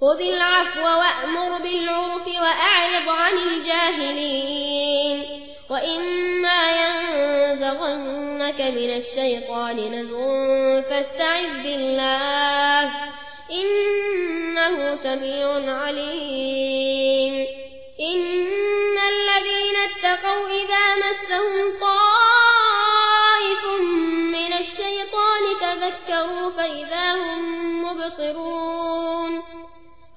خذ العفو وأمر بالعرف وأعرض عن الجاهلين. وإما ينزغنك من الشيطان نزغ فاستعذ بالله إنه سميع عليم. إن الذين اتقوا إذا مسهم طائف من الشيطان تذكروا فإذا هم مبصرون.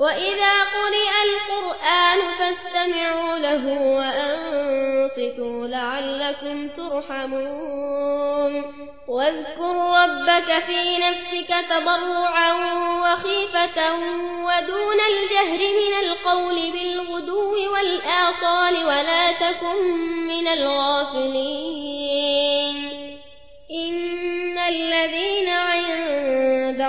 وإذا قرئ القرآن فاستمعوا له وأنصتوا لعلكم ترحمون واذكر ربك في نفسك تضرعا وخيفة ودون الجهر من القول بالغدو والآصال ولا تكن من الغافلين